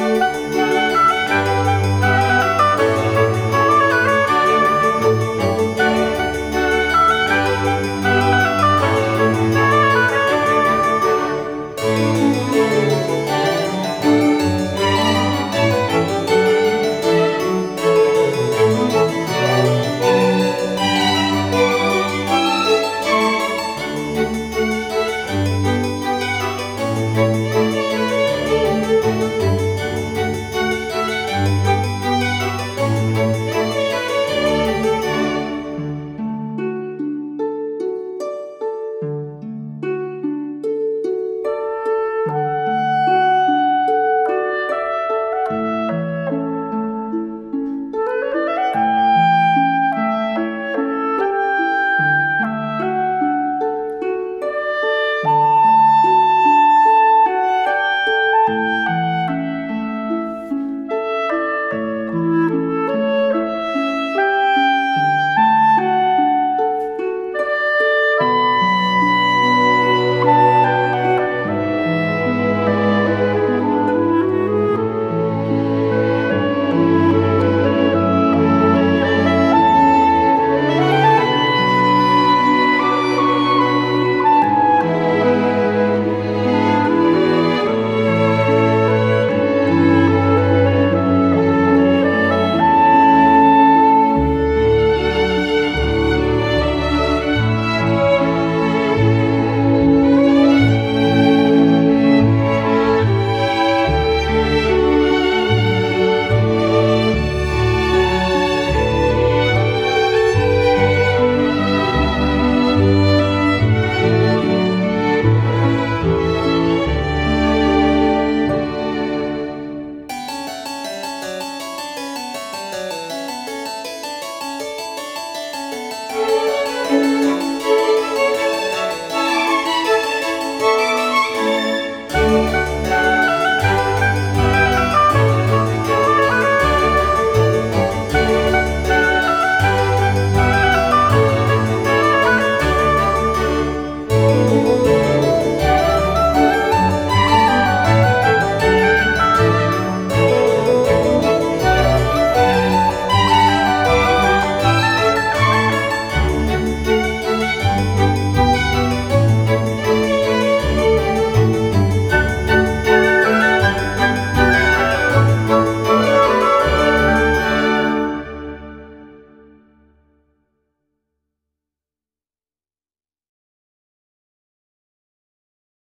Música